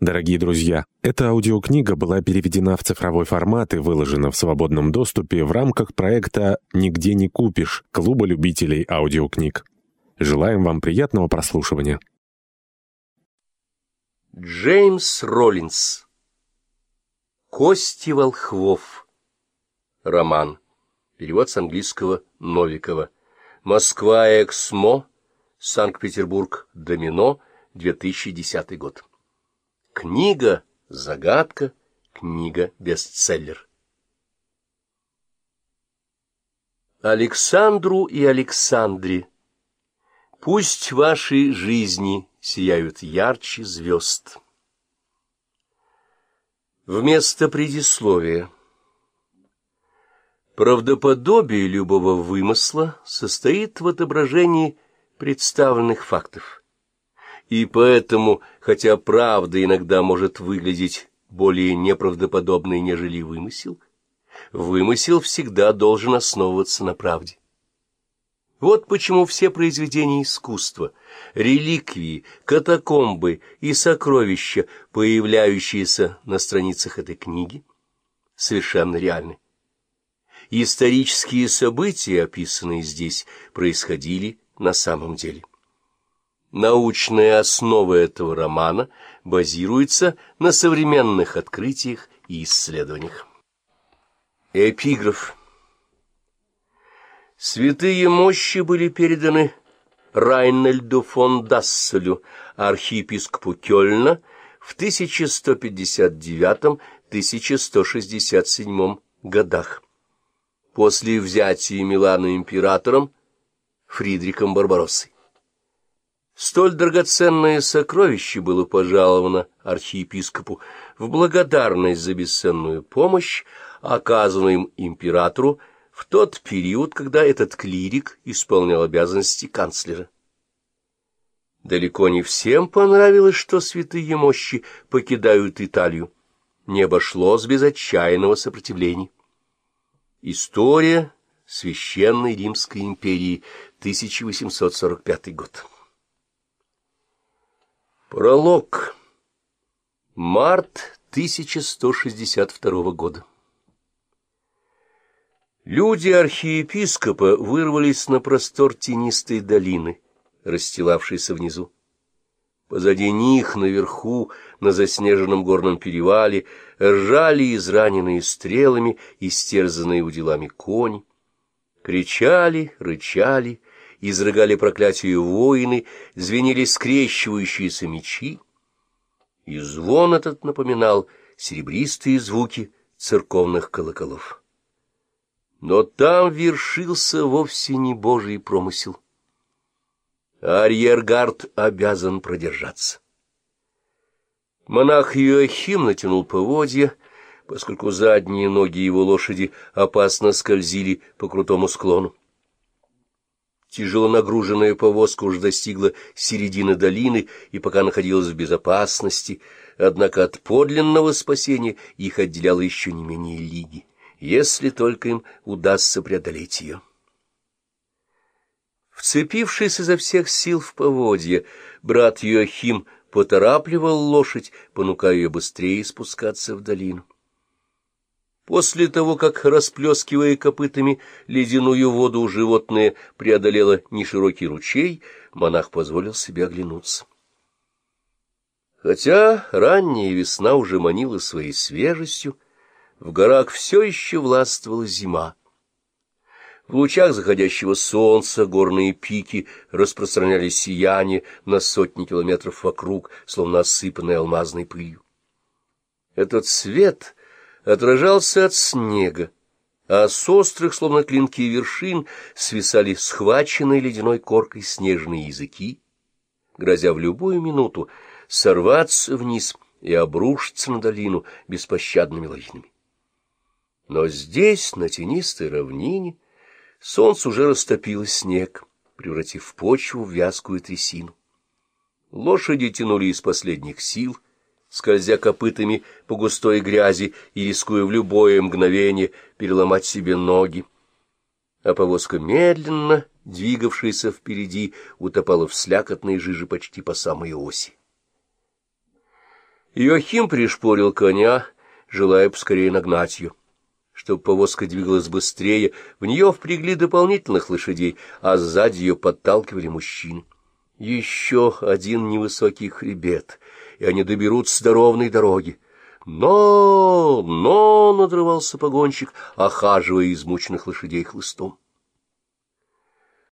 Дорогие друзья, эта аудиокнига была переведена в цифровой формат и выложена в свободном доступе в рамках проекта «Нигде не купишь» Клуба любителей аудиокниг. Желаем вам приятного прослушивания. Джеймс Роллинс «Кости волхвов» Роман. Перевод с английского Новикова. Москва, Эксмо, Санкт-Петербург, Домино, 2010 год. Книга «Загадка», книга «Бестселлер». Александру и Александре, пусть ваши жизни сияют ярче звезд. Вместо предисловия. Правдоподобие любого вымысла состоит в отображении представленных фактов и поэтому, хотя правда иногда может выглядеть более неправдоподобной, нежели вымысел, вымысел всегда должен основываться на правде. Вот почему все произведения искусства, реликвии, катакомбы и сокровища, появляющиеся на страницах этой книги, совершенно реальны. Исторические события, описанные здесь, происходили на самом деле. Научная основа этого романа базируется на современных открытиях и исследованиях. Эпиграф Святые мощи были переданы Райнельду фон Дасселю, архиепископу Кёльна, в 1159-1167 годах, после взятия Милана императором Фридрихом Барбароссой. Столь драгоценное сокровище было пожаловано архиепископу в благодарность за бесценную помощь, оказанную им императору в тот период, когда этот клирик исполнял обязанности канцлера. Далеко не всем понравилось, что святые мощи покидают Италию. Не обошлось без отчаянного сопротивления. История Священной Римской империи, 1845 год. Пролог. Март 1162 года. Люди архиепископа вырвались на простор тенистой долины, расстилавшейся внизу. Позади них, наверху, на заснеженном горном перевале, ржали израненные стрелами и стерзанные уделами кони. Кричали, рычали, изрыгали проклятие воины, звенели скрещивающиеся мечи, и звон этот напоминал серебристые звуки церковных колоколов. Но там вершился вовсе не божий промысел. Арьергард обязан продержаться. Монах Иоахим натянул поводья, поскольку задние ноги его лошади опасно скользили по крутому склону. Тяжело нагруженная повозка уже достигла середины долины и пока находилась в безопасности, однако от подлинного спасения их отделяло еще не менее лиги, если только им удастся преодолеть ее. Вцепившись изо всех сил в поводье, брат Йохим поторапливал лошадь, понукая ее быстрее спускаться в долину. После того, как, расплескивая копытами ледяную воду, животное преодолело неширокий ручей, монах позволил себе оглянуться. Хотя ранняя весна уже манила своей свежестью, в горах все еще властвовала зима. В лучах заходящего солнца горные пики распространяли сияние на сотни километров вокруг, словно осыпанные алмазной пылью. Этот свет отражался от снега, а с острых, словно клинки вершин, свисали схваченные ледяной коркой снежные языки, грозя в любую минуту сорваться вниз и обрушиться на долину беспощадными лавинами. Но здесь, на тенистой равнине, солнце уже растопило снег, превратив почву в вязкую трясину. Лошади тянули из последних сил — скользя копытами по густой грязи и рискуя в любое мгновение переломать себе ноги. А повозка медленно, двигавшаяся впереди, утопала в слякотной жиже почти по самой оси. Иохим пришпорил коня, желая поскорее нагнать ее. Чтобы повозка двигалась быстрее, в нее впрягли дополнительных лошадей, а сзади ее подталкивали мужчины. Еще один невысокий хребет, и они доберутся до ровной дороги. Но, но, надрывался погонщик, охаживая измученных лошадей хлыстом.